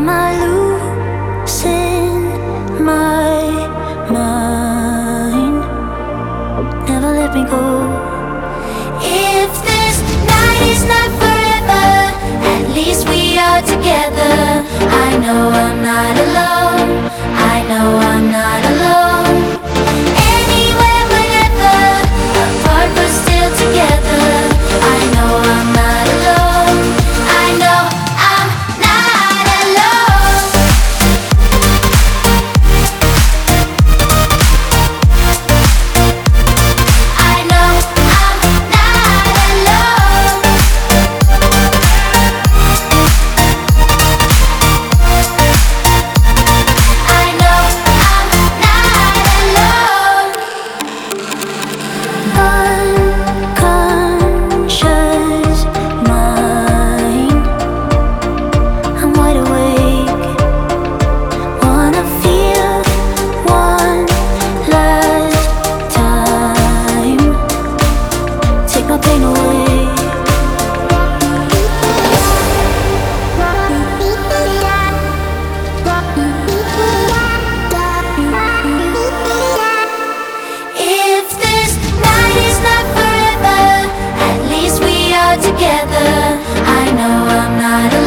Am I losing my mind? Never let me go. If this night is not forever, at least we are together. I know I'm not alone. I know I'm not. not